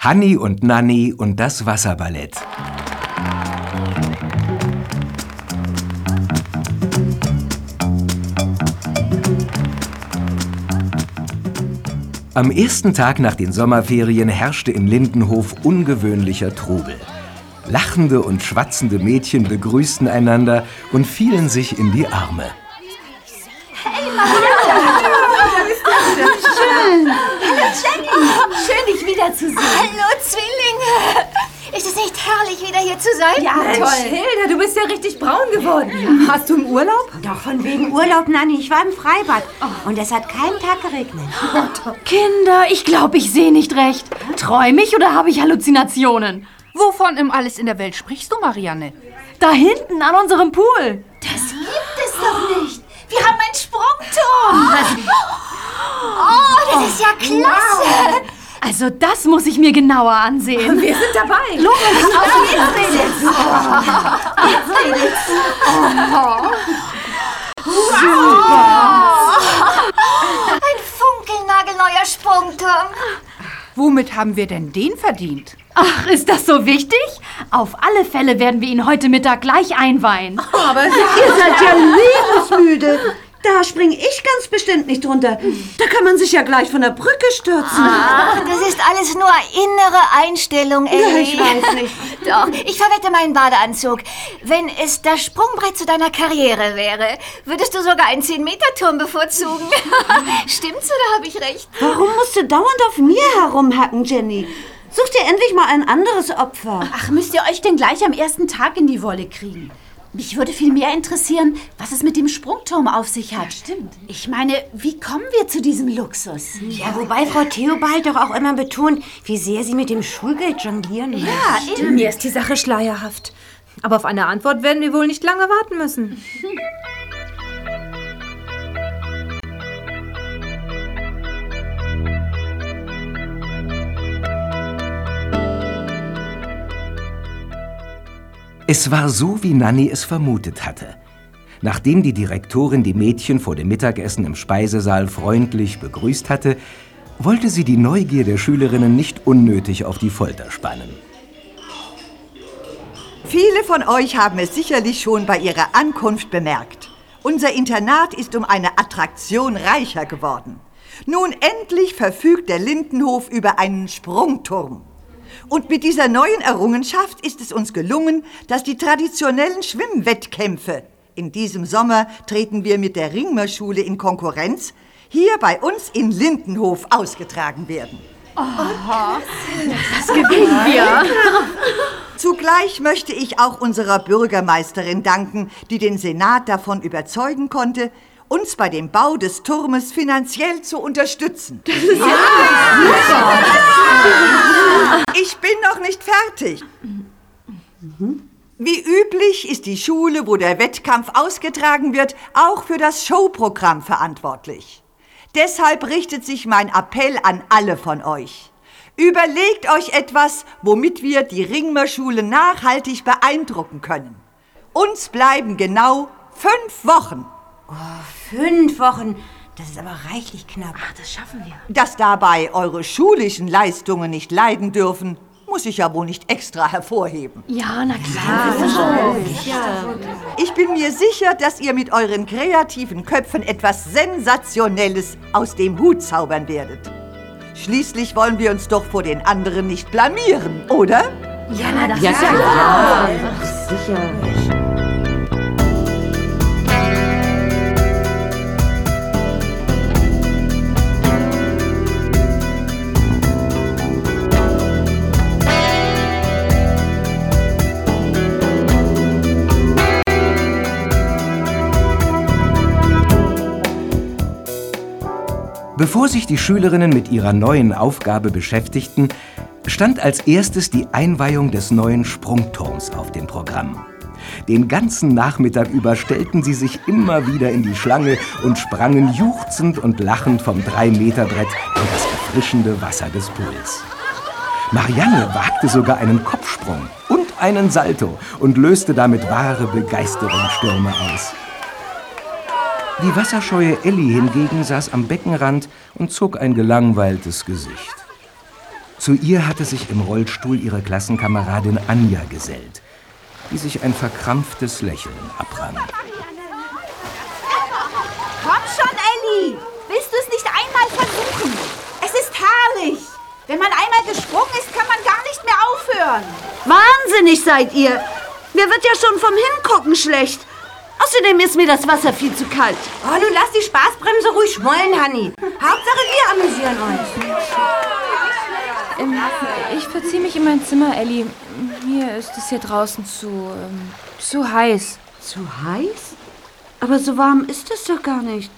Hanni und Nanni und das Wasserballett. Am ersten Tag nach den Sommerferien herrschte in Lindenhof ungewöhnlicher Trubel. Lachende und schwatzende Mädchen begrüßten einander und fielen sich in die Arme. Hey, Maria! Schön! Schön, dich wiederzusehen. Hallo, Zwillinge! Ist es nicht herrlich, wieder hier zu sein? Ja, Mensch, toll. Hilda, du bist ja richtig braun geworden. Hast du im Urlaub? Doch, von wegen Urlaub, Nanni. Ich war im Freibad. Und es hat keinen Tag geregnet. Kinder, ich glaube, ich sehe nicht recht. Träume ich oder habe ich Halluzinationen? Wovon im Alles in der Welt sprichst du, Marianne? Da hinten an unserem Pool. Das gibt es doch nicht. Wir haben einen Sprungturm. Oh, das ist ja klasse. Also das muss ich mir genauer ansehen. Wir sind dabei. Los, Auf jetzt, Mädels. Ein funkelnagelneuer Sprungturm. Womit haben wir denn den verdient? Ach, ist das so wichtig? Auf alle Fälle werden wir ihn heute Mittag gleich einweihen. Aber Ihr seid ja lebensmüde. Da springe ich ganz bestimmt nicht drunter. Da kann man sich ja gleich von der Brücke stürzen. Ach, das ist alles nur innere Einstellung, Ja, Ellie. ich weiß nicht. Doch, ich verwette meinen Badeanzug. Wenn es das Sprungbrett zu deiner Karriere wäre, würdest du sogar einen 10-Meter-Turm bevorzugen. Stimmt's oder habe ich recht? Warum musst du dauernd auf mir herumhacken, Jenny? Such dir endlich mal ein anderes Opfer. Ach, müsst ihr euch denn gleich am ersten Tag in die Wolle kriegen? Mich würde viel mehr interessieren, was es mit dem Sprungturm auf sich hat. stimmt. Ich meine, wie kommen wir zu diesem Luxus? Ja, wobei Frau Theobald doch auch immer betont, wie sehr sie mit dem Schulgeld jonglieren muss. Ja, eben. mir ist die Sache schleierhaft. Aber auf eine Antwort werden wir wohl nicht lange warten müssen. Es war so, wie Nanni es vermutet hatte. Nachdem die Direktorin die Mädchen vor dem Mittagessen im Speisesaal freundlich begrüßt hatte, wollte sie die Neugier der Schülerinnen nicht unnötig auf die Folter spannen. Viele von euch haben es sicherlich schon bei ihrer Ankunft bemerkt. Unser Internat ist um eine Attraktion reicher geworden. Nun endlich verfügt der Lindenhof über einen Sprungturm. Und mit dieser neuen Errungenschaft ist es uns gelungen, dass die traditionellen Schwimmwettkämpfe, in diesem Sommer treten wir mit der Ringmerschule in Konkurrenz, hier bei uns in Lindenhof ausgetragen werden. Gewinnen wir. Zugleich möchte ich auch unserer Bürgermeisterin danken, die den Senat davon überzeugen konnte, uns bei dem Bau des Turmes finanziell zu unterstützen. Ich bin noch nicht fertig. Wie üblich ist die Schule, wo der Wettkampf ausgetragen wird, auch für das Showprogramm verantwortlich. Deshalb richtet sich mein Appell an alle von euch. Überlegt euch etwas, womit wir die Ringmerschule nachhaltig beeindrucken können. Uns bleiben genau fünf Wochen. Fünf Wochen. Das ist aber reichlich knapp. Das schaffen wir. Dass dabei eure schulischen Leistungen nicht leiden dürfen, muss ich ja wohl nicht extra hervorheben. Ja, na klar. Ich bin mir sicher, dass ihr mit euren kreativen Köpfen etwas Sensationelles aus dem Hut zaubern werdet. Schließlich wollen wir uns doch vor den anderen nicht blamieren, oder? Ja, na, das Ja, ist ja, sicher. Bevor sich die Schülerinnen mit ihrer neuen Aufgabe beschäftigten, stand als erstes die Einweihung des neuen Sprungturms auf dem Programm. Den ganzen Nachmittag über stellten sie sich immer wieder in die Schlange und sprangen juchzend und lachend vom Drei-Meter-Brett in das erfrischende Wasser des Pools. Marianne wagte sogar einen Kopfsprung und einen Salto und löste damit wahre Begeisterungsstürme aus. Die wasserscheue Elli hingegen saß am Beckenrand und zog ein gelangweiltes Gesicht. Zu ihr hatte sich im Rollstuhl ihre Klassenkameradin Anja gesellt, die sich ein verkrampftes Lächeln abrang. Komm schon, Elli! Willst du es nicht einmal versuchen? Es ist herrlich! Wenn man einmal gesprungen ist, kann man gar nicht mehr aufhören. Wahnsinnig seid ihr. Mir wird ja schon vom Hingucken schlecht. Außerdem ist mir das Wasser viel zu kalt. Oh, du lass die Spaßbremse ruhig schmollen, Hanni. Hauptsache wir amüsieren uns. Ähm, ich verziehe mich in mein Zimmer, Ellie. Mir ist es hier draußen zu, ähm, zu heiß. Zu heiß? Aber so warm ist es doch gar nicht.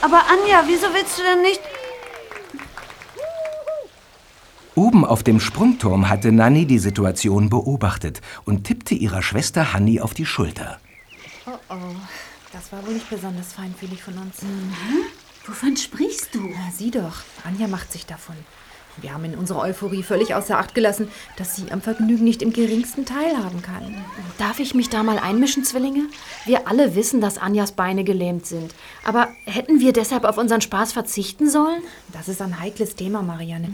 Aber Anja, wieso willst du denn nicht... Oben auf dem Sprungturm hatte Nanny die Situation beobachtet und tippte ihrer Schwester Hanni auf die Schulter. Oh das war wohl nicht besonders feinfühlig von uns. Wovon sprichst du? Na, sieh doch, Anja macht sich davon. Wir haben in unserer Euphorie völlig außer Acht gelassen, dass sie am Vergnügen nicht im geringsten teilhaben kann. Darf ich mich da mal einmischen, Zwillinge? Wir alle wissen, dass Anjas Beine gelähmt sind. Aber hätten wir deshalb auf unseren Spaß verzichten sollen? Das ist ein heikles Thema, Marianne.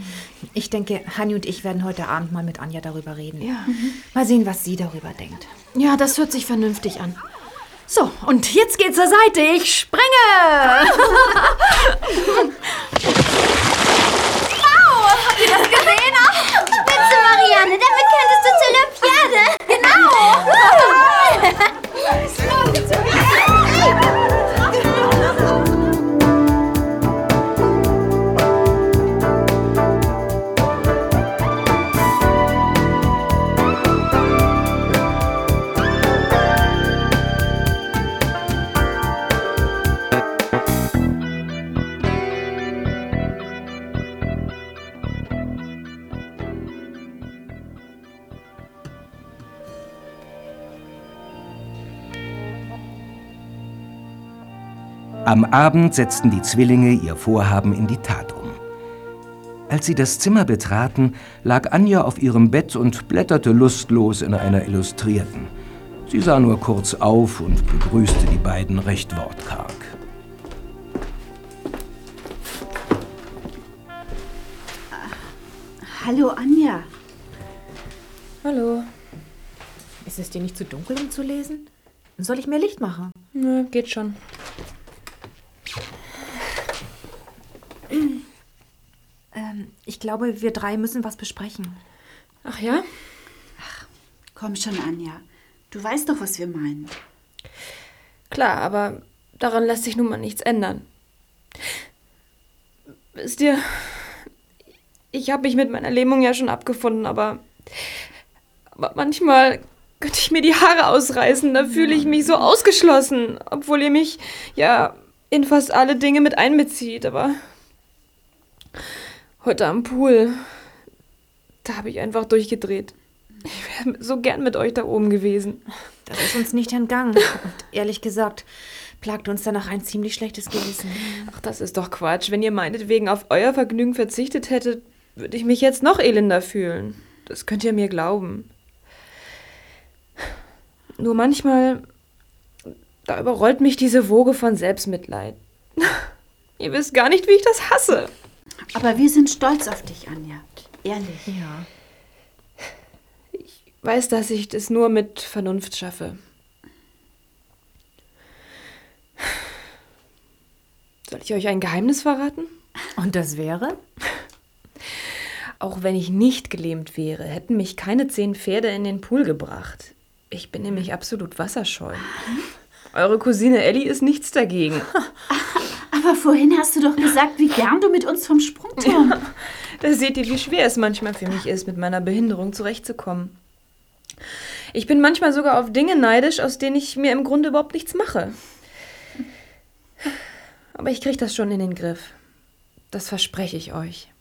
Ich denke, Hanni und ich werden heute Abend mal mit Anja darüber reden. Ja. Mal sehen, was sie darüber denkt. Ja, das hört sich vernünftig an. So, und jetzt geht's zur Seite. Ich springe! Habt ihr das gesehen? Spitze, Marianne, damit könntest du zur Olympiade. Am Abend setzten die Zwillinge ihr Vorhaben in die Tat um. Als sie das Zimmer betraten, lag Anja auf ihrem Bett und blätterte lustlos in einer Illustrierten. Sie sah nur kurz auf und begrüßte die beiden recht wortkarg. Hallo, Anja. Hallo. Ist es dir nicht zu dunkel, um zu lesen? Soll ich mehr Licht machen? Nö, geht schon. Ähm, ich glaube, wir drei müssen was besprechen. Ach ja? Komm schon, Anja. Du weißt doch, was wir meinen. Klar, aber daran lässt sich nun mal nichts ändern. Wisst ihr, ich habe mich mit meiner Lähmung ja schon abgefunden, aber, aber manchmal könnte ich mir die Haare ausreißen. Da fühle ich mich so ausgeschlossen, obwohl ihr mich ja in fast alle Dinge mit einbezieht. Aber heute am Pool, da habe ich einfach durchgedreht. Ich wäre so gern mit euch da oben gewesen. Das ist uns nicht entgangen. Und ehrlich gesagt, plagt uns danach ein ziemlich schlechtes Gewissen. Ach, das ist doch Quatsch. Wenn ihr meinetwegen auf euer Vergnügen verzichtet hättet, würde ich mich jetzt noch elender fühlen. Das könnt ihr mir glauben. Nur manchmal, da überrollt mich diese Woge von Selbstmitleid. ihr wisst gar nicht, wie ich das hasse. Aber wir sind stolz auf dich, Anja. Ehrlich. Ja. Ich weiß, dass ich das nur mit Vernunft schaffe. Soll ich euch ein Geheimnis verraten? Und das wäre? Auch wenn ich nicht gelähmt wäre, hätten mich keine zehn Pferde in den Pool gebracht. Ich bin nämlich absolut wasserscheu. Eure Cousine Ellie ist nichts dagegen. Aber vorhin hast du doch gesagt, wie gern du mit uns vom Sprungturm. Da seht ihr, wie schwer es manchmal für mich ist, mit meiner Behinderung zurechtzukommen. Ich bin manchmal sogar auf Dinge neidisch, aus denen ich mir im Grunde überhaupt nichts mache. Aber ich kriege das schon in den Griff. Das verspreche ich euch.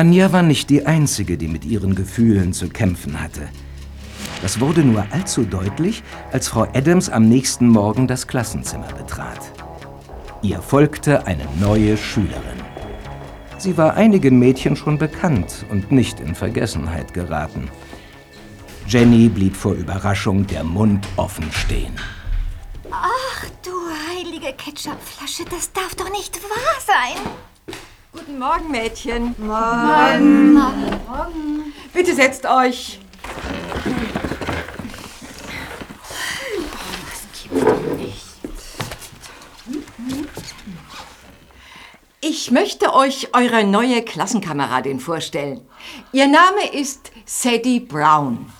Anja war nicht die Einzige, die mit ihren Gefühlen zu kämpfen hatte. Das wurde nur allzu deutlich, als Frau Adams am nächsten Morgen das Klassenzimmer betrat. Ihr folgte eine neue Schülerin. Sie war einigen Mädchen schon bekannt und nicht in Vergessenheit geraten. Jenny blieb vor Überraschung der Mund offen stehen. Ach du heilige Ketchupflasche, das darf doch nicht wahr sein. Guten Morgen, Mädchen. Morgen. Morgen. Bitte setzt euch. Ich möchte euch eure neue Klassenkameradin vorstellen. Ihr Name ist Sadie Brown.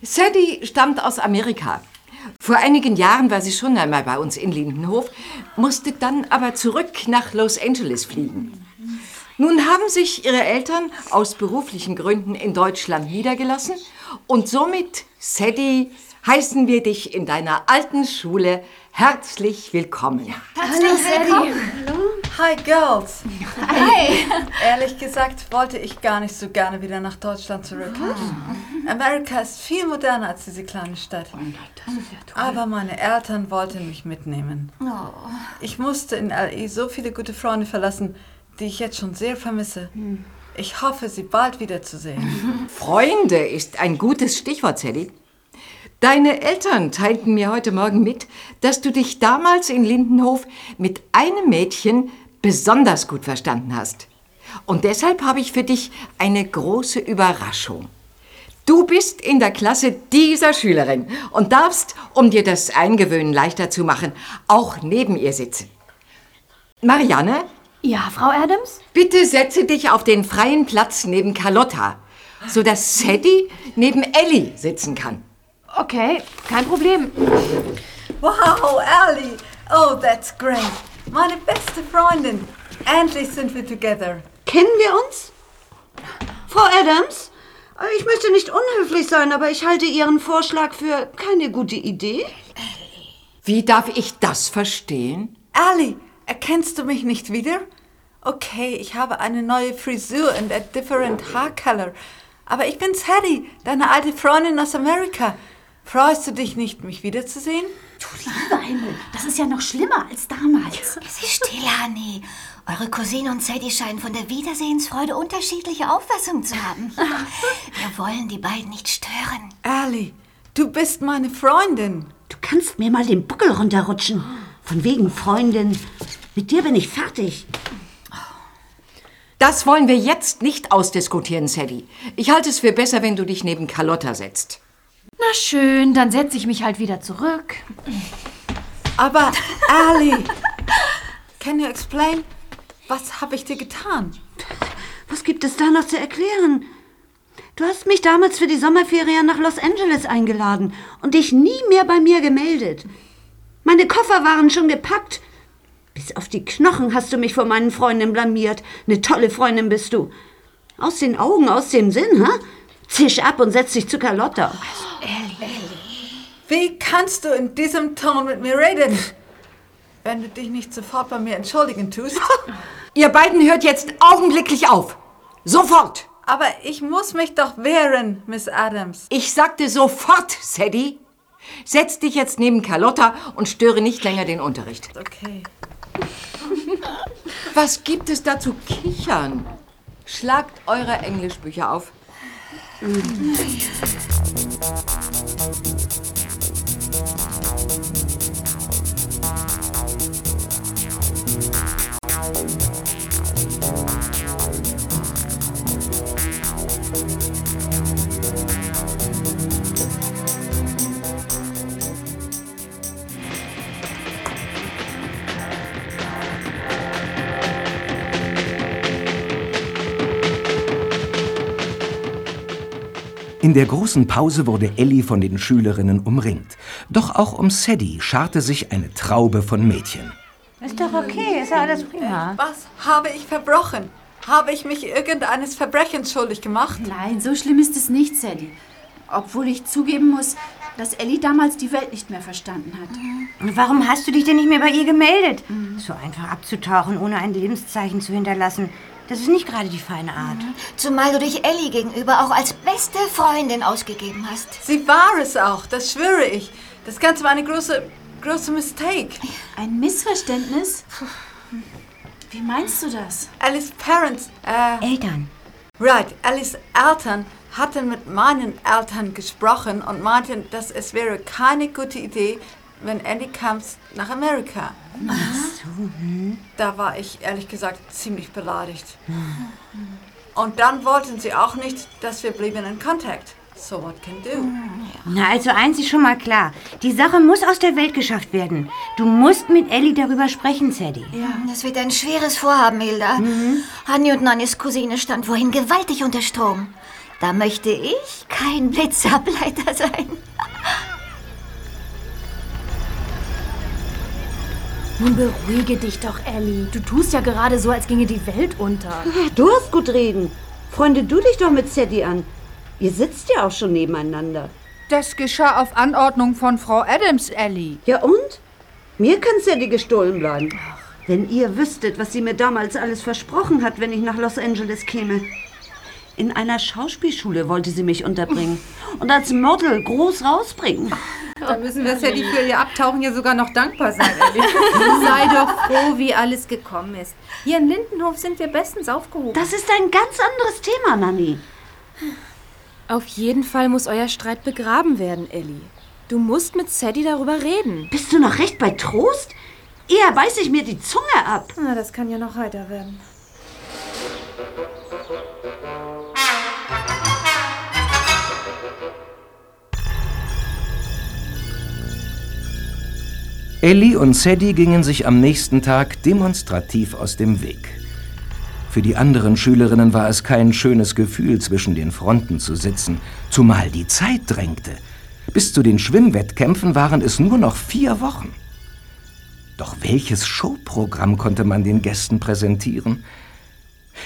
Sadie stammt aus Amerika. Vor einigen Jahren war sie schon einmal bei uns in Lindenhof, musste dann aber zurück nach Los Angeles fliegen. Nun haben sich ihre Eltern aus beruflichen Gründen in Deutschland niedergelassen und somit, Sadie, heißen wir dich in deiner alten Schule herzlich willkommen. Herzlich willkommen. Hi Girls. Hi. Ehrlich gesagt wollte ich gar nicht so gerne wieder nach Deutschland zurück. Amerika ist viel moderner als diese kleine Stadt. Aber meine Eltern wollten mich mitnehmen. Oh. Ich musste in LA so viele gute Freunde verlassen, die ich jetzt schon sehr vermisse. Ich hoffe, sie bald wiederzusehen. Freunde ist ein gutes Stichwort, Sally. Deine Eltern teilten mir heute Morgen mit, dass du dich damals in Lindenhof mit einem Mädchen besonders gut verstanden hast. Und deshalb habe ich für dich eine große Überraschung. Du bist in der Klasse dieser Schülerin und darfst, um dir das Eingewöhnen leichter zu machen, auch neben ihr sitzen. Marianne? Ja, Frau Adams? Bitte setze dich auf den freien Platz neben Carlotta, sodass Sadie neben Ellie sitzen kann. Okay, kein Problem. Wow, Ellie! Oh, that's great. Meine beste Freundin. Endlich sind wir together. Kennen wir uns? Frau Adams? Ich möchte nicht unhöflich sein, aber ich halte Ihren Vorschlag für keine gute Idee. Wie darf ich das verstehen? Ali, erkennst du mich nicht wieder? Okay, ich habe eine neue Frisur und a different hair color. Aber ich bin Sadie, deine alte Freundin aus Amerika. Freust du dich nicht, mich wiederzusehen? Du lieber Himmel, das ist ja noch schlimmer als damals. Sie still, Honey. Eure Cousine und Sadie scheinen von der Wiedersehensfreude unterschiedliche Auffassungen zu haben. Wir wollen die beiden nicht stören. Ali, du bist meine Freundin. Du kannst mir mal den Buckel runterrutschen. Von wegen Freundin. Mit dir bin ich fertig. Das wollen wir jetzt nicht ausdiskutieren, Sadie. Ich halte es für besser, wenn du dich neben Carlotta setzt. Na schön, dann setze ich mich halt wieder zurück. Aber, Ali, can you explain? Was habe ich dir getan? Was gibt es da noch zu erklären? Du hast mich damals für die Sommerferien nach Los Angeles eingeladen und dich nie mehr bei mir gemeldet. Meine Koffer waren schon gepackt. Bis auf die Knochen hast du mich vor meinen Freunden blamiert. Eine tolle Freundin bist du. Aus den Augen, aus dem Sinn, ha? Zisch ab und setz dich zu Carlotta. Wie kannst du in diesem Ton mit mir reden? Wenn du dich nicht sofort bei mir entschuldigen tust. Ihr beiden hört jetzt augenblicklich auf. Sofort. Aber ich muss mich doch wehren, Miss Adams. Ich sagte sofort, Sadie. Setz dich jetzt neben Carlotta und störe nicht länger den Unterricht. Okay. Was gibt es da zu kichern? Schlagt eure Englischbücher auf. うんうん In der großen Pause wurde Ellie von den Schülerinnen umringt. Doch auch um Sadie scharte sich eine Traube von Mädchen. Ist doch okay, ist ja alles prima. Was habe ich verbrochen? Habe ich mich irgendeines Verbrechens schuldig gemacht? Nein, so schlimm ist es nicht, Sadie. Obwohl ich zugeben muss, dass Ellie damals die Welt nicht mehr verstanden hat. Und warum hast du dich denn nicht mehr bei ihr gemeldet? So einfach abzutauchen, ohne ein Lebenszeichen zu hinterlassen. Das ist nicht gerade die feine Art. Zumal du dich Ellie gegenüber auch als beste Freundin ausgegeben hast. Sie war es auch, das schwöre ich. Das Ganze war eine große, große Mistake. Ein Missverständnis? Wie meinst du das? Alice Parents, äh... Eltern. Right, Alice Eltern hatten mit meinen Eltern gesprochen und meinten, dass es wäre keine gute Idee, wenn Andy kam nach Amerika. Da war ich ehrlich gesagt ziemlich beleidigt. Und dann wollten sie auch nicht, dass wir blieben in Kontakt. So what can do? Na, also eins ist schon mal klar. Die Sache muss aus der Welt geschafft werden. Du musst mit Ellie darüber sprechen, Sadie. Ja, das wird ein schweres Vorhaben, Hilda. Hanni und Nannys Cousine stand vorhin gewaltig unter Strom. Da möchte ich kein Blitzableiter sein. Nun beruhige dich doch, Ellie. Du tust ja gerade so, als ginge die Welt unter. Du hast gut reden. Freunde du dich doch mit Sadie an. Ihr sitzt ja auch schon nebeneinander. Das geschah auf Anordnung von Frau Adams, Ellie. Ja und? Mir kann Sadie gestohlen bleiben. Wenn ihr wüsstet, was sie mir damals alles versprochen hat, wenn ich nach Los Angeles käme. In einer Schauspielschule wollte sie mich unterbringen und als Model groß rausbringen. Da müssen wir Sadie für ihr Abtauchen ja sogar noch dankbar sein, Ellie. Sei doch froh, wie alles gekommen ist. Hier in Lindenhof sind wir bestens aufgehoben. Das ist ein ganz anderes Thema, Nanni. Auf jeden Fall muss euer Streit begraben werden, Ellie. Du musst mit Sadie darüber reden. Bist du noch recht bei Trost? Eher beiß ich mir die Zunge ab. Na, das kann ja noch heiter werden. Ellie und Sadie gingen sich am nächsten Tag demonstrativ aus dem Weg. Für die anderen Schülerinnen war es kein schönes Gefühl, zwischen den Fronten zu sitzen, zumal die Zeit drängte. Bis zu den Schwimmwettkämpfen waren es nur noch vier Wochen. Doch welches Showprogramm konnte man den Gästen präsentieren?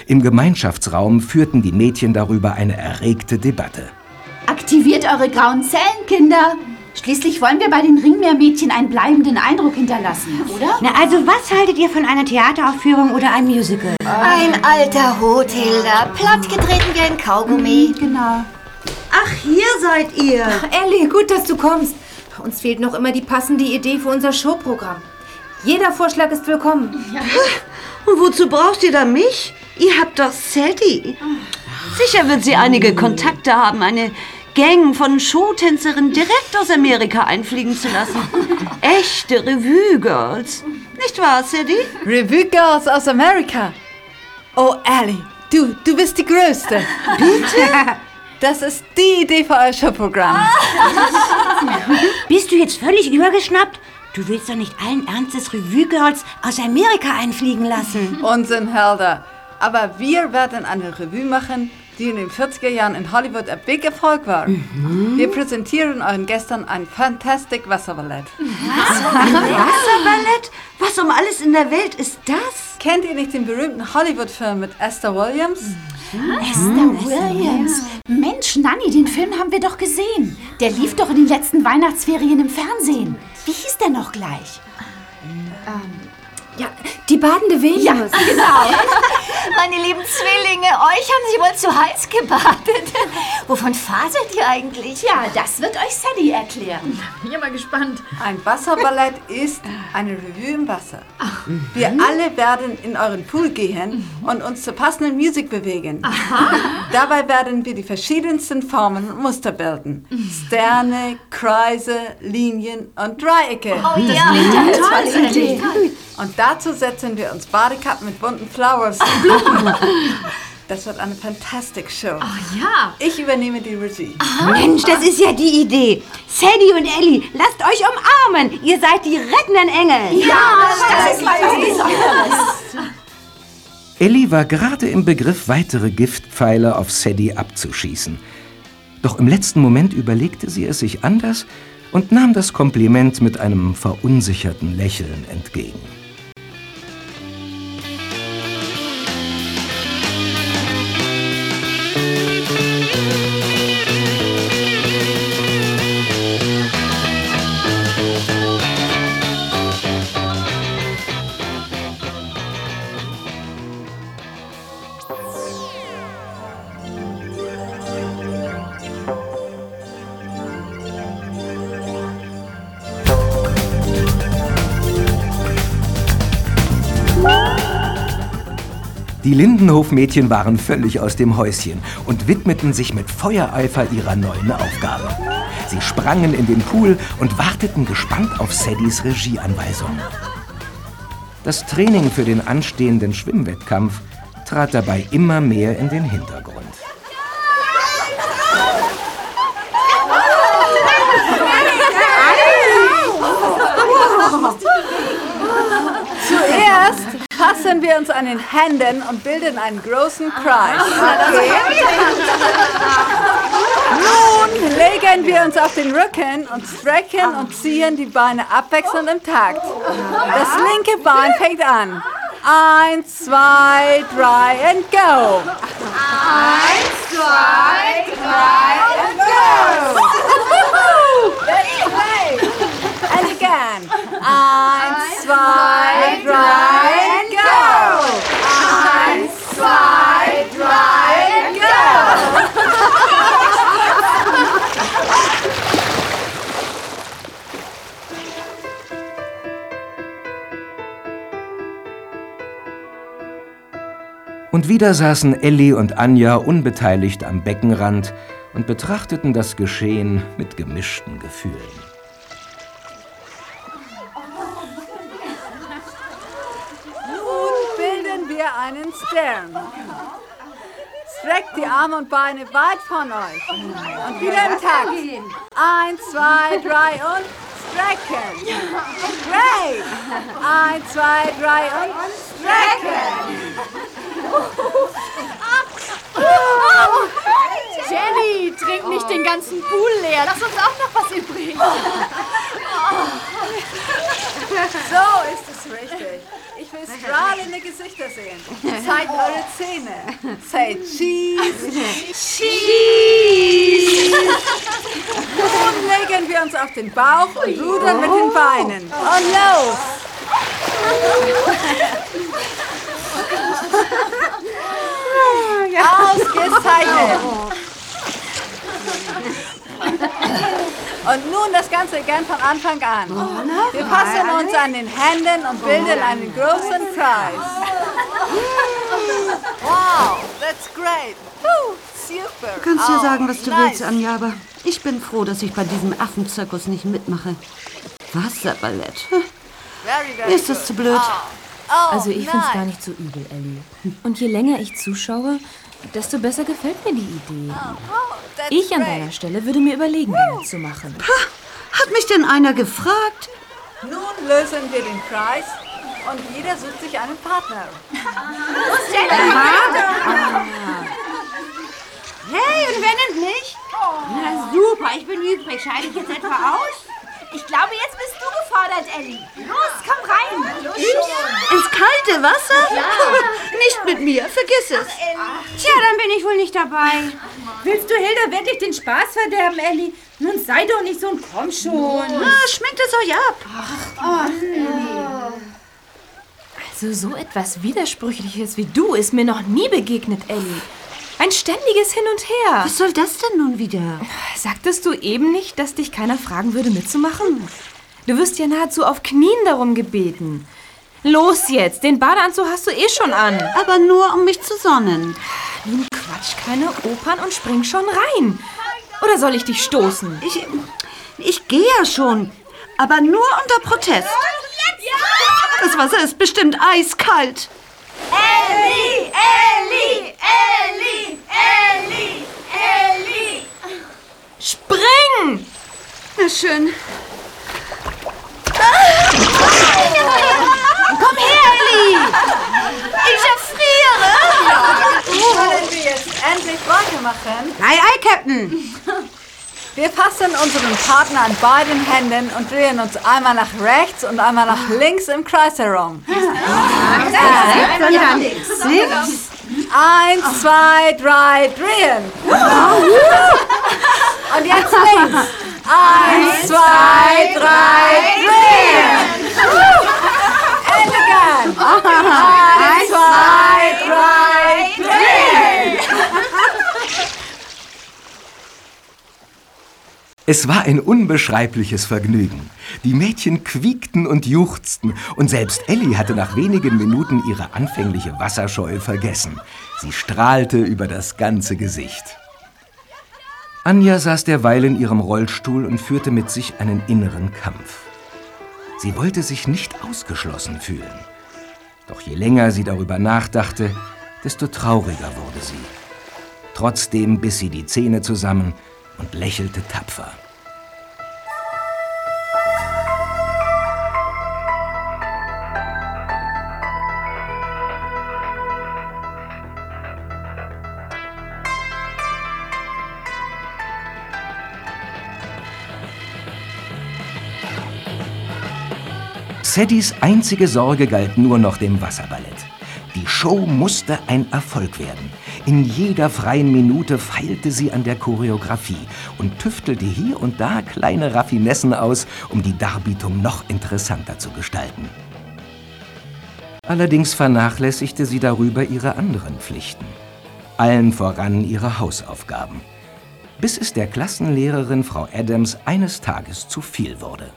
Im Gemeinschaftsraum führten die Mädchen darüber eine erregte Debatte. Aktiviert eure grauen Zellen, Kinder. Schließlich wollen wir bei den Ringmeermädchen einen bleibenden Eindruck hinterlassen, oder? Na, also was haltet ihr von einer Theateraufführung oder einem Musical? Ein alter Hut, Hilda. Platt getreten wie ein Kaugummi. Genau. Ach, hier seid ihr. Ellie, gut, dass du kommst. Uns fehlt noch immer die passende Idee für unser Showprogramm. Jeder Vorschlag ist willkommen. Und wozu braucht ihr da mich? Ihr habt doch Sadie. Sicher wird sie einige Kontakte haben, eine Gang von Showtänzerinnen direkt aus Amerika einfliegen zu lassen. Echte Revue-Girls. Nicht wahr, Sadie? Revue Girls aus Amerika. Oh, Ellie, du, du bist die Größte. Bitte? Das ist die Idee für euer Showprogramm. Bist du jetzt völlig übergeschnappt? Du willst doch nicht allen Ernstes Revue-Girls aus Amerika einfliegen lassen. Unsinn, Helder. Aber wir werden eine Revue machen, die in den 40er Jahren in Hollywood ein Big Erfolg war. Wir präsentieren euren Gästen ein Fantastic Wasserballett. Wasserballett? Was um alles in der Welt ist das? Kennt ihr nicht den berühmten Hollywood-Film mit Esther Williams? Esther Williams. Mensch, Nanni, den Film haben wir doch gesehen. Der lief doch in den letzten Weihnachtsferien im Fernsehen. Wie hieß der noch gleich? Ja, die badende Venus. Ja, genau. Meine lieben Zwillinge, euch haben sie wohl zu heiß gebadet. Wovon faselt ihr eigentlich? Ja, das wird euch Sadie erklären. Bin ja mal gespannt. Ein Wasserballett ist eine Revue im Wasser. Wir alle werden in euren Pool gehen und uns zur passenden Musik bewegen. Dabei werden wir die verschiedensten Formen und Muster bilden. Sterne, Kreise, Linien und Dreiecke. Oh ja, Tolle Idee. Und dazu setzen wir uns Badekappen mit bunten Flowers. Das wird eine fantastic Show. Ja. Ich übernehme die Regie. Mensch, das ist ja die Idee. Sadie und Ellie, lasst euch umarmen. Ihr seid die rettenden Engel. Das ist meine Ellie war gerade im Begriff, weitere Giftpfeile auf Sadie abzuschießen. Doch im letzten Moment überlegte sie es sich anders und nahm das Kompliment mit einem verunsicherten Lächeln entgegen. Lindenhof-Mädchen waren völlig aus dem Häuschen und widmeten sich mit Feuereifer ihrer neuen Aufgabe. Sie sprangen in den Pool und warteten gespannt auf Saddys Regieanweisungen. Das Training für den anstehenden Schwimmwettkampf trat dabei immer mehr in den Hintergrund. Fassen wir uns an den Händen und bilden einen großen Kreis. Okay. Nun legen wir uns auf den Rücken und strecken und ziehen die Beine abwechselnd im Takt. Das linke Bein fängt an. Eins, zwei, drei and go. Eins, zwei, drei and go. That's great. And again. Eins, zwei, drei Und wieder saßen Elli und Anja unbeteiligt am Beckenrand und betrachteten das Geschehen mit gemischten Gefühlen. Nun bilden wir einen Stern. Streckt die Arme und Beine weit von euch. Und wieder im Takt. Eins, zwei, drei und strecken. Great. Eins, zwei, drei und strecken. Jenny, trink nicht den ganzen Pool leer. Lass uns auch noch was übrig. So ist es richtig. Ich will strahlende Gesichter sehen. Zeigt eure Zähne. Say cheese. Cheese. Nun legen wir uns auf den Bauch und rudern mit den Beinen. Und los. Ausgezeichnet. Und nun das Ganze gern von Anfang an. Wir fassen uns an den Händen und bilden einen großen Kreis. Wow, that's great. Super. Du kannst ja Oh, sagen, was du nice. willst, Anja, aber ich bin froh, dass ich bei diesem Affenzirkus nicht mitmache. Wasserballett. Very, very Mir ist das zu blöd. Oh, Also ich find's nice. gar nicht so übel, Ellie. Und je länger ich zuschaue, desto besser gefällt mir die Idee. That's Ich an deiner Stelle würde mir überlegen, damit zu machen. Hat mich denn einer gefragt? Nun lösen wir den Kreis und jeder sucht sich einen Partner. Hey, und wer nimmt mich? Na super, ich bin übrig. Scheide ich jetzt etwa aus? Ich glaube, jetzt bist du gefordert, Ellie. Los, komm rein. Los Ins kalte Wasser? nicht mit mir, vergiss es. Tja, dann bin ich wohl nicht dabei. Willst du Hilda wirklich den Spaß verderben, Ellie? Nun sei doch nicht so ein Komm schon. Ah, schminkt es euch ab. Also so etwas Widersprüchliches wie du ist mir noch nie begegnet, Ellie. Ein ständiges Hin und Her. Was soll das denn nun wieder? Sagtest du eben nicht, dass dich keiner fragen würde, mitzumachen? Du wirst ja nahezu auf Knien darum gebeten. Los jetzt, den Badeanzug hast du eh schon an. Aber nur, um mich zu sonnen. Nun quatsch keine Opern und spring schon rein. Oder soll ich dich stoßen? Ich, ich gehe ja schon, aber nur unter Protest. Das Wasser ist bestimmt eiskalt. Ellie, Ellie, Ellie, Ellie, Ellie. Spring! Na schön. Komm her, Ellie. Ich erfriere. Wollen wir jetzt endlich weitermachen? Ei, ei, Captain. Wir fassen unseren Partner an beiden Händen und drehen uns einmal nach rechts und einmal nach links im Kreis herum. Eins, zwei, drei, drehen. Und jetzt links. Eins, zwei, drei, drehen. And again. Eins, zwei, drei, drehen. Es war ein unbeschreibliches Vergnügen. Die Mädchen quiekten und juchzten und selbst Ellie hatte nach wenigen Minuten ihre anfängliche Wasserscheu vergessen. Sie strahlte über das ganze Gesicht. Anja saß derweil in ihrem Rollstuhl und führte mit sich einen inneren Kampf. Sie wollte sich nicht ausgeschlossen fühlen. Doch je länger sie darüber nachdachte, desto trauriger wurde sie. Trotzdem biss sie die Zähne zusammen und lächelte tapfer. Saddys einzige Sorge galt nur noch dem Wasserballett. Die Show musste ein Erfolg werden. In jeder freien Minute feilte sie an der Choreografie und tüftelte hier und da kleine Raffinessen aus, um die Darbietung noch interessanter zu gestalten. Allerdings vernachlässigte sie darüber ihre anderen Pflichten. Allen voran ihre Hausaufgaben. Bis es der Klassenlehrerin Frau Adams eines Tages zu viel wurde.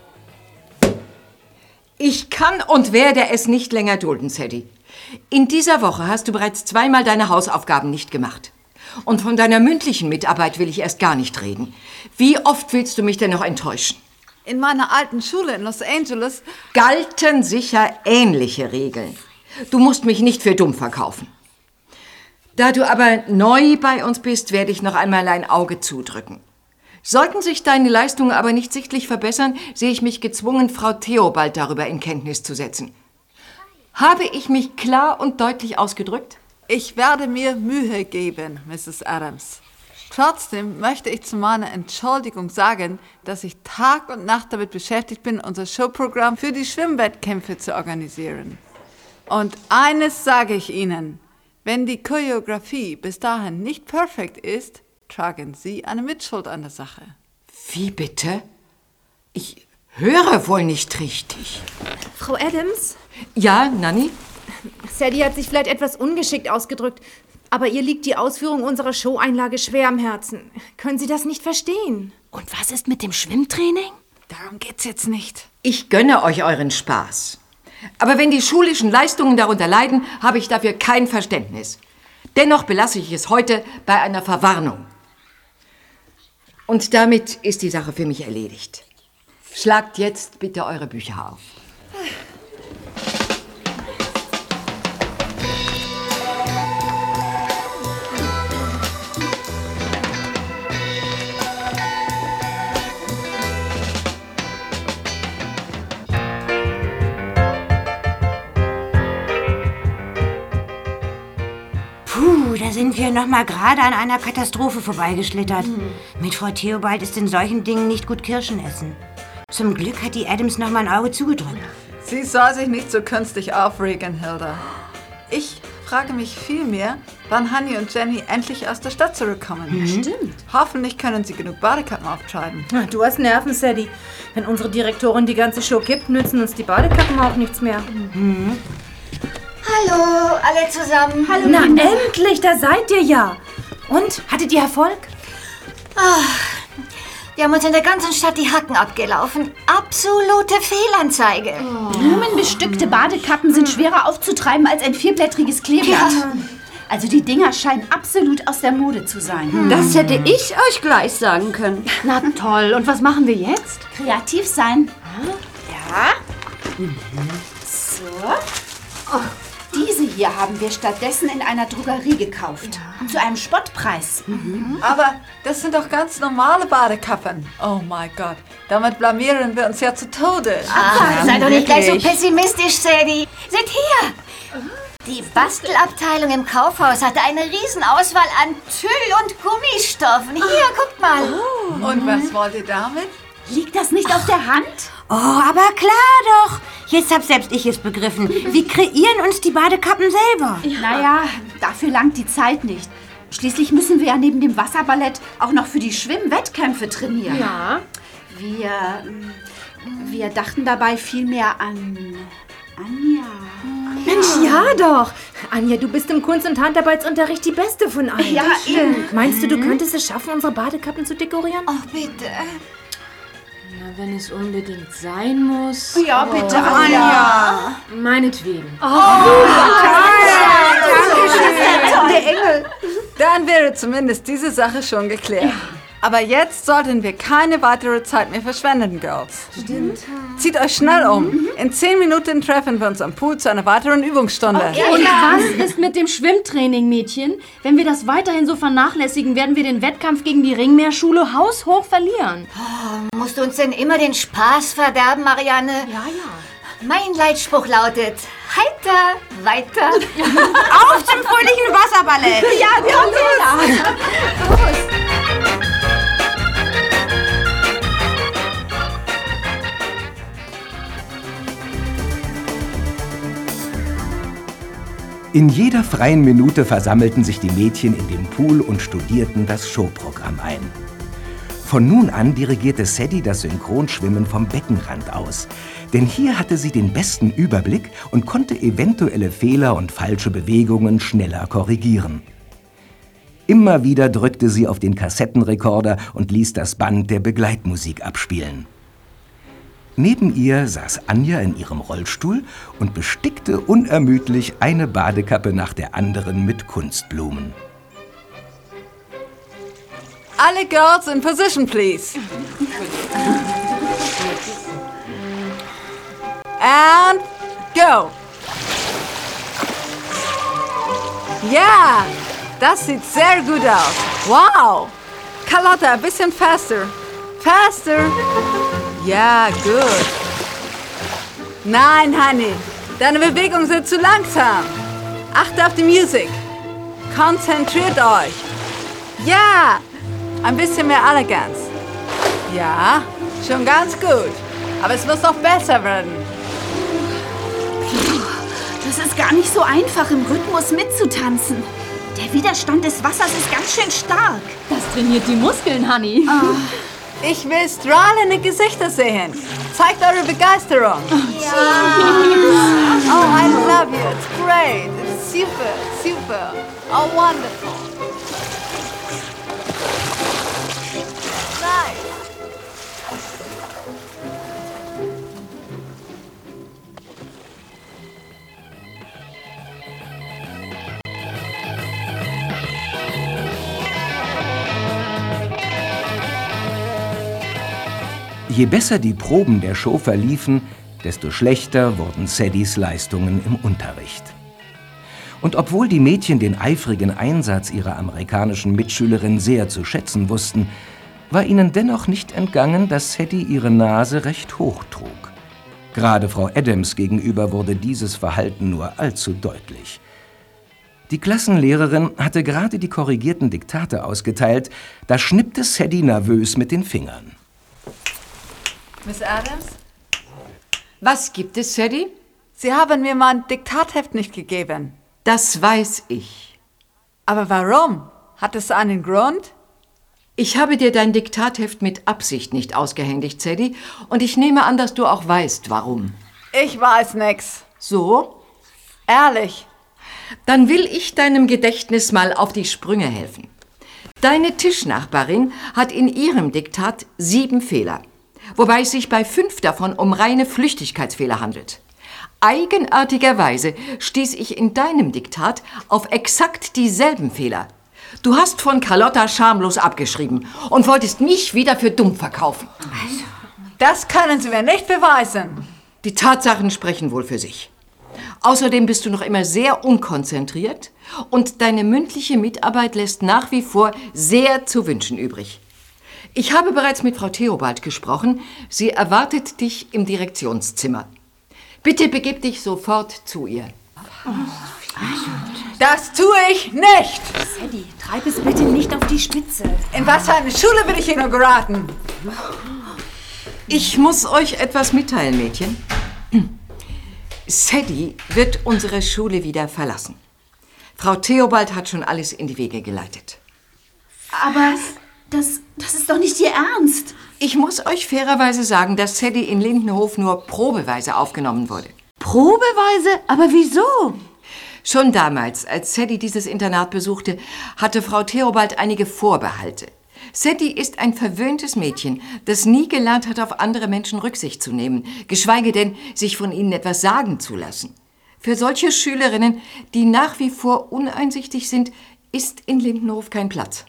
Ich kann und werde es nicht länger dulden, Sadie. In dieser Woche hast du bereits zweimal deine Hausaufgaben nicht gemacht. Und von deiner mündlichen Mitarbeit will ich erst gar nicht reden. Wie oft willst du mich denn noch enttäuschen? In meiner alten Schule in Los Angeles galten sicher ähnliche Regeln. Du musst mich nicht für dumm verkaufen. Da du aber neu bei uns bist, werde ich noch einmal ein Auge zudrücken. Sollten sich deine Leistungen aber nicht sichtlich verbessern, sehe ich mich gezwungen, Frau Theobald darüber in Kenntnis zu setzen. Habe ich mich klar und deutlich ausgedrückt? Ich werde mir Mühe geben, Mrs. Adams. Trotzdem möchte ich zu meiner Entschuldigung sagen, dass ich Tag und Nacht damit beschäftigt bin, unser Showprogramm für die Schwimmwettkämpfe zu organisieren. Und eines sage ich Ihnen, wenn die Choreografie bis dahin nicht perfekt ist, tragen Sie eine Mitschuld an der Sache. Wie bitte? Ich höre wohl nicht richtig. Frau Adams? Ja, Nanny? Sadie hat sich vielleicht etwas ungeschickt ausgedrückt, aber ihr liegt die Ausführung unserer Show-Einlage schwer am Herzen. Können Sie das nicht verstehen? Und was ist mit dem Schwimmtraining? Darum geht's jetzt nicht. Ich gönne euch euren Spaß. Aber wenn die schulischen Leistungen darunter leiden, habe ich dafür kein Verständnis. Dennoch belasse ich es heute bei einer Verwarnung. Und damit ist die Sache für mich erledigt. Schlagt jetzt bitte eure Bücher auf. Puh, da sind wir noch mal gerade an einer Katastrophe vorbeigeschlittert. Mit Frau Theobald ist in solchen Dingen nicht gut Kirschen essen. Zum Glück hat die Adams noch mal ein Auge zugedrückt. Sie soll sich nicht so künstlich aufregen, Hilda. Ich frage mich vielmehr, wann Honey und Jenny endlich aus der Stadt zurückkommen. Mhm. Stimmt. Hoffentlich können sie genug Badekappen auftreiben. Ah, Du hast Nerven, Sadie. Wenn unsere Direktorin die ganze Show gibt, nützen uns die Badekappen auch nichts mehr. Hallo, alle zusammen. Hallo. Na, endlich, da seid ihr ja. Und, hattet ihr Erfolg? Wir haben uns in der ganzen Stadt die Hacken abgelaufen. Absolute Fehlanzeige. Blumenbestückte Badekappen sind schwerer aufzutreiben als ein vierblättriges Kleeblatt. Ja. Also die Dinger scheinen absolut aus der Mode zu sein. Das hätte ich euch gleich sagen können. Na toll, und was machen wir jetzt? Kreativ sein. Ja? So. Oh, hier haben wir stattdessen in einer Drogerie gekauft. Zu einem Spottpreis. Aber das sind doch ganz normale Badekappen. Oh mein Gott, damit blamieren wir uns ja zu Tode. Ah, sei doch nicht gleich so pessimistisch, Sadie. Seht hier. Die Bastelabteilung im Kaufhaus hatte eine Riesenauswahl an Tüll und Gummistoffen. Hier, guckt mal. Und was wollt ihr damit? Liegt das nicht auf der Hand? Oh, aber klar doch. Jetzt hab selbst ich es begriffen. Wir kreieren uns die Badekappen selber. Naja, dafür langt die Zeit nicht. Schließlich müssen wir ja neben dem Wasserballett auch noch für die Schwimmwettkämpfe trainieren. Ja. Wir, ähm, wir dachten dabei vielmehr an Anja. Mensch, ja doch. Anja, du bist im Kunst- und Handarbeitsunterricht die Beste von allen. Ja, eben. Meinst du, du könntest es schaffen, unsere Badekappen zu dekorieren? Oh, bitte. Na, wenn es unbedingt sein muss. Ja, bitte, Anja. Meinetwegen. Der Engel. Dann wäre zumindest diese Sache schon geklärt. Aber jetzt sollten wir keine weitere Zeit mehr verschwenden, Girls. Stimmt. Zieht euch schnell um. In zehn Minuten treffen wir uns am Pool zu einer weiteren Übungsstunde. Und was ist mit dem Schwimmtraining, Mädchen? Wenn wir das weiterhin so vernachlässigen, werden wir den Wettkampf gegen die Ringmeerschule haushoch verlieren. Oh, musst du uns denn immer den Spaß verderben, Marianne? Ja, ja. Mein Leitspruch lautet, heiter, weiter. Auf zum fröhlichen Wasserballett! Ja, kommt In jeder freien Minute versammelten sich die Mädchen in dem Pool und studierten das Showprogramm ein. Von nun an dirigierte Sadie das Synchronschwimmen vom Beckenrand aus. Denn hier hatte sie den besten Überblick und konnte eventuelle Fehler und falsche Bewegungen schneller korrigieren. Immer wieder drückte sie auf den Kassettenrekorder und ließ das Band der Begleitmusik abspielen. Neben ihr saß Anja in ihrem Rollstuhl und bestickte unermüdlich eine Badekappe nach der anderen mit Kunstblumen. Alle Girls in position, please. And go. Ja, das sieht sehr gut aus. Wow. Carlotta, ein bisschen faster. Faster. Ja, gut. Nein, Honey. Deine Bewegungen sind zu langsam. Achte auf die Musik. Konzentriert euch. Ja, ein bisschen mehr Eleganz. Ja, schon ganz gut. Aber es muss noch besser werden. Das ist gar nicht so einfach, im Rhythmus mitzutanzen. Der Widerstand des Wassers ist ganz schön stark. Das trainiert die Muskeln, Honey. Ich will strahlende Gesichter sehen. Zeigt eure Begeisterung. Oh, I love you. It's great. It's super, super. Oh, wonderful. Je besser die Proben der Show verliefen, desto schlechter wurden Saddys Leistungen im Unterricht. Und obwohl die Mädchen den eifrigen Einsatz ihrer amerikanischen Mitschülerin sehr zu schätzen wussten, war ihnen dennoch nicht entgangen, dass Sadie ihre Nase recht hoch trug. Gerade Frau Adams gegenüber wurde dieses Verhalten nur allzu deutlich. Die Klassenlehrerin hatte gerade die korrigierten Diktate ausgeteilt, da schnippte Sadie nervös mit den Fingern. Miss Adams, Was gibt es, Sadie? Sie haben mir mein Diktatheft nicht gegeben. Das weiß ich. Aber warum? Hat es einen Grund? Ich habe dir dein Diktatheft mit Absicht nicht ausgehändigt, Sadie, und ich nehme an, dass du auch weißt, warum. Ich weiß nix. So? Ehrlich. Dann will ich deinem Gedächtnis mal auf die Sprünge helfen. Deine Tischnachbarin hat in ihrem Diktat sieben Fehler, wobei es sich bei fünf davon um reine Flüchtigkeitsfehler handelt. Eigenartigerweise stieß ich in deinem Diktat auf exakt dieselben Fehler. Du hast von Carlotta schamlos abgeschrieben und wolltest mich wieder für dumm verkaufen. Das können Sie mir nicht beweisen. Die Tatsachen sprechen wohl für sich. Außerdem bist du noch immer sehr unkonzentriert und deine mündliche Mitarbeit lässt nach wie vor sehr zu wünschen übrig. Ich habe bereits mit Frau Theobald gesprochen. Sie erwartet dich im Direktionszimmer. Bitte begib dich sofort zu ihr. Das tue ich nicht. Sadie, treib es bitte nicht auf die Spitze. In was für eine Schule bin ich hier nur geraten? Ich muss euch etwas mitteilen, Mädchen. Sadie wird unsere Schule wieder verlassen. Frau Theobald hat schon alles in die Wege geleitet. Aber das, das ist doch nicht Ihr Ernst. Ich muss euch fairerweise sagen, dass Sadie in Lindenhof nur probeweise aufgenommen wurde. Probeweise? Aber wieso? Schon damals, als Sadie dieses Internat besuchte, hatte Frau Theobald einige Vorbehalte. Sadie ist ein verwöhntes Mädchen, das nie gelernt hat, auf andere Menschen Rücksicht zu nehmen, geschweige denn, sich von ihnen etwas sagen zu lassen. Für solche Schülerinnen, die nach wie vor uneinsichtig sind, ist in Lindenhof kein Platz.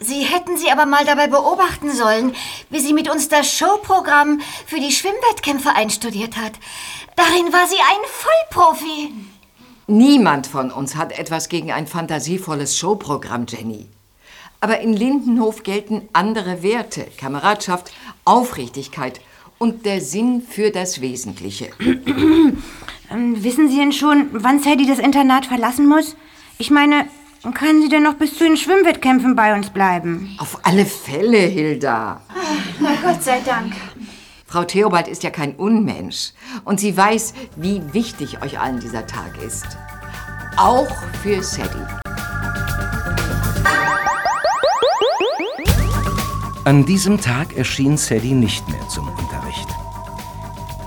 Sie hätten sie aber mal dabei beobachten sollen, wie sie mit uns das Showprogramm für die Schwimmwettkämpfe einstudiert hat. Darin war sie ein Vollprofi. Niemand von uns hat etwas gegen ein fantasievolles Showprogramm, Jenny. Aber in Lindenhof gelten andere Werte, Kameradschaft, Aufrichtigkeit und der Sinn für das Wesentliche. Ähm, wissen Sie denn schon, wann Sadie das Internat verlassen muss? Ich meine, kann sie denn noch bis zu den Schwimmwettkämpfen bei uns bleiben? Auf alle Fälle, Hilda. Na Gott sei Dank. Frau Theobald ist ja kein Unmensch und sie weiß, wie wichtig euch allen dieser Tag ist. Auch für Sadie. An diesem Tag erschien Sadie nicht mehr zum Unterricht.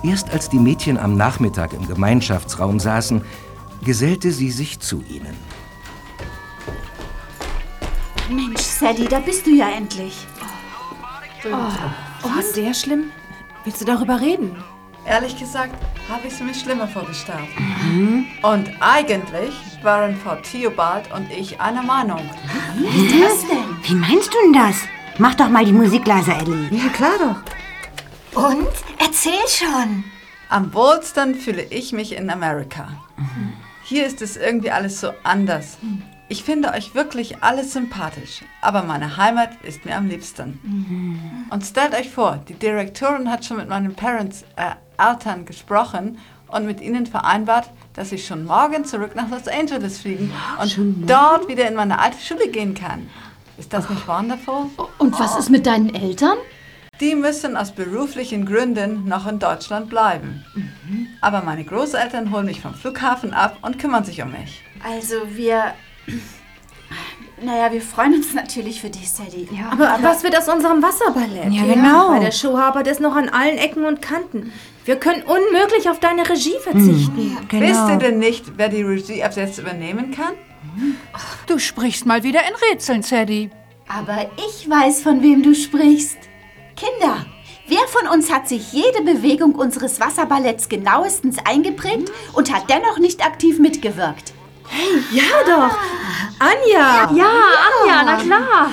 Erst als die Mädchen am Nachmittag im Gemeinschaftsraum saßen, gesellte sie sich zu ihnen. Mensch, Sadie, da bist du ja endlich. Oh, war sehr schlimm? Willst du darüber reden? Ehrlich gesagt habe ich es mir schlimmer vorgestellt. Und eigentlich waren Frau Theobald und ich einer Meinung. Wie ist das denn? Wie meinst du denn das? Mach doch mal die Musik leiser, Ellie. Ja, klar doch. Und? Erzähl schon. Am wohlsten fühle ich mich in Amerika. Hier ist es irgendwie alles so anders. Ich finde euch wirklich alle sympathisch, aber meine Heimat ist mir am liebsten. Und stellt euch vor, die Direktorin hat schon mit meinen Parents, äh, Eltern gesprochen und mit ihnen vereinbart, dass ich schon morgen zurück nach Los Angeles fliegen und dort wieder in meine alte Schule gehen kann. Ist das nicht wonderful? Und was ist mit deinen Eltern? Die müssen aus beruflichen Gründen noch in Deutschland bleiben. Aber meine Großeltern holen mich vom Flughafen ab und kümmern sich um mich. Also wir... Naja, wir freuen uns natürlich für dich, Sadie. Ja, Aber, was wird aus unserem Wasserballett? Ja, genau. Bei der Show hapert es noch an allen Ecken und Kanten. Wir können unmöglich auf deine Regie verzichten. Wisst ihr denn nicht, wer die Regie ab jetzt übernehmen kann? Du sprichst mal wieder in Rätseln, Sadie. Aber ich weiß, von wem du sprichst. Kinder, wer von uns hat sich jede Bewegung unseres Wasserballetts genauestens eingeprägt und hat dennoch nicht aktiv mitgewirkt? Hey, ja doch! Anja! Ja, Anja, na klar.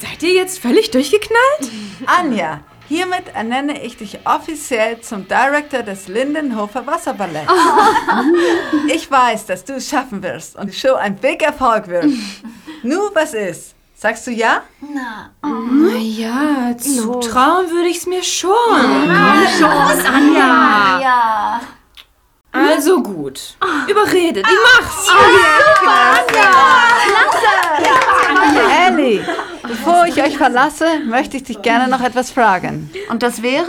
Seid ihr jetzt völlig durchgeknallt? Anja, hiermit ernenne ich dich offiziell zum Director des Lindenhofer Wasserballetts. Ich weiß, dass du es schaffen wirst und die Show ein big Erfolg wird. Nur was ist? Sagst du ja? Na. Na ja, zutrauen würde ich es mir schon. Komm schon, Anja. Ja. Also gut. Überredet, ich mach's. Ellie, bevor ich euch verlasse, möchte ich dich gerne noch etwas fragen. Und das wäre?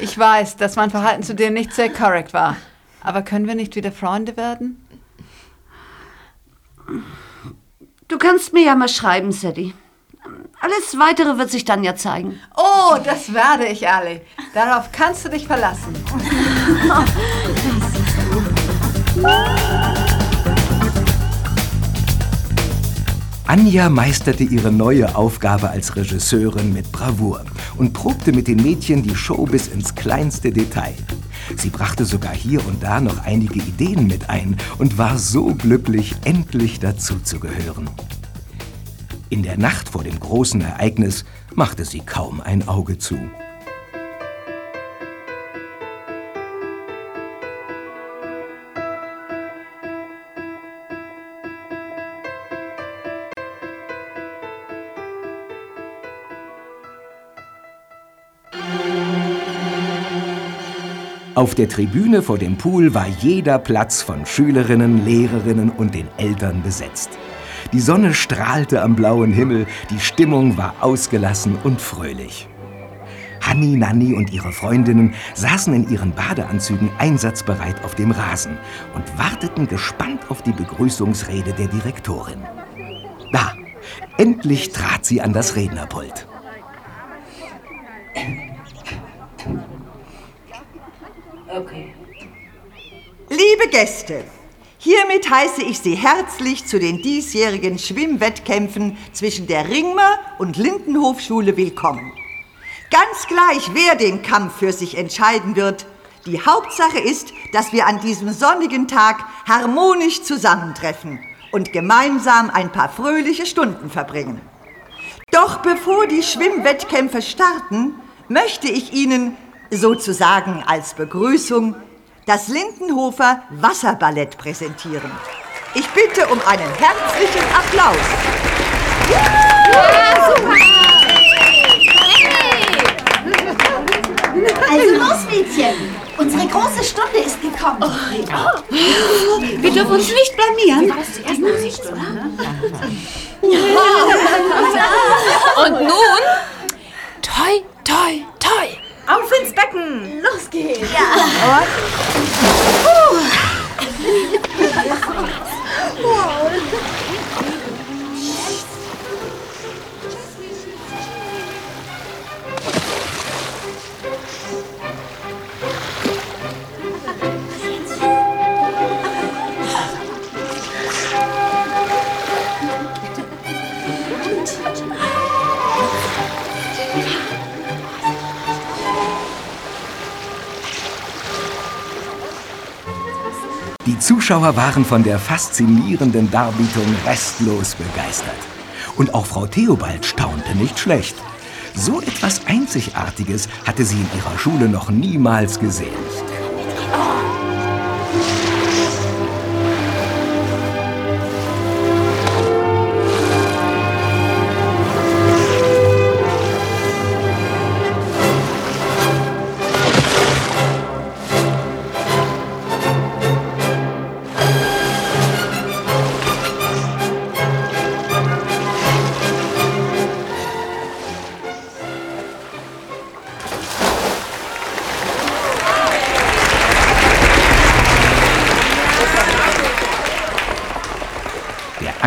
Ich weiß, dass mein Verhalten zu dir nicht sehr korrekt war. Aber können wir nicht wieder Freunde werden? Du kannst mir ja mal schreiben, Sadie. Alles Weitere wird sich dann ja zeigen. Oh, das werde ich, Ali. Darauf kannst du dich verlassen. Anja meisterte ihre neue Aufgabe als Regisseurin mit Bravour und probte mit den Mädchen die Show bis ins kleinste Detail. Sie brachte sogar hier und da noch einige Ideen mit ein und war so glücklich, endlich dazu zu gehören. In der Nacht vor dem großen Ereignis machte sie kaum ein Auge zu. Auf der Tribüne vor dem Pool war jeder Platz von Schülerinnen, Lehrerinnen und den Eltern besetzt. Die Sonne strahlte am blauen Himmel, die Stimmung war ausgelassen und fröhlich. Hanni, Nanni und ihre Freundinnen saßen in ihren Badeanzügen einsatzbereit auf dem Rasen und warteten gespannt auf die Begrüßungsrede der Direktorin. Da, endlich trat sie an das Rednerpult. Liebe Gäste, Hiermit heiße ich Sie herzlich zu den diesjährigen Schwimmwettkämpfen zwischen der Ringmer und Lindenhofschule willkommen. Ganz gleich, wer den Kampf für sich entscheiden wird, die Hauptsache ist, dass wir an diesem sonnigen Tag harmonisch zusammentreffen und gemeinsam ein paar fröhliche Stunden verbringen. Doch bevor die Schwimmwettkämpfe starten, möchte ich Ihnen sozusagen als Begrüßung das Lindenhofer Wasserballett präsentieren. Ich bitte um einen herzlichen Applaus. Ja, super. Also los, Mädchen. Unsere große Stunde ist gekommen. Oh, Wir dürfen uns nicht blamieren. Und nun? Toi, toi, toi. Auf ins Becken. Los geht's. Ja. Die Zuschauer waren von der faszinierenden Darbietung restlos begeistert. Und auch Frau Theobald staunte nicht schlecht. So etwas Einzigartiges hatte sie in ihrer Schule noch niemals gesehen.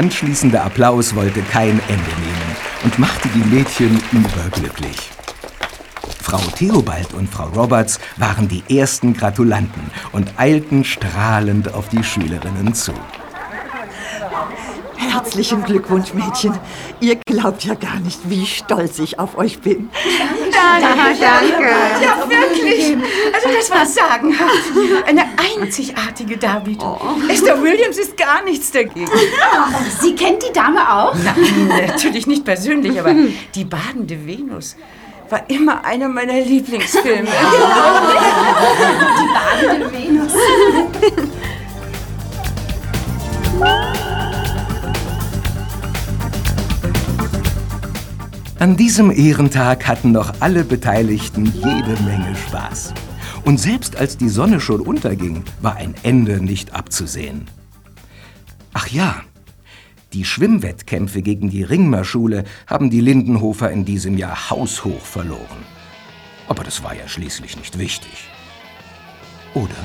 Anschließende Applaus wollte kein Ende nehmen und machte die Mädchen überglücklich. Frau Theobald und Frau Roberts waren die ersten Gratulanten und eilten strahlend auf die Schülerinnen zu. Herzlichen Glückwunsch, Mädchen. Ihr glaubt ja gar nicht, wie stolz ich auf euch bin. Danke, danke. Ja, wirklich. Also das war sagenhaft. Eine einzigartige Darbietung. Esther Williams ist gar nichts dagegen. Sie kennt die Dame auch? Nein, natürlich nicht persönlich, aber die badende Venus war immer einer meiner Lieblingsfilme. Die badende Venus. An diesem Ehrentag hatten noch alle Beteiligten jede Menge Spaß. Und selbst als die Sonne schon unterging, war ein Ende nicht abzusehen. Ach ja, die Schwimmwettkämpfe gegen die Ringmer-Schule haben die Lindenhofer in diesem Jahr haushoch verloren. Aber das war ja schließlich nicht wichtig. Oder?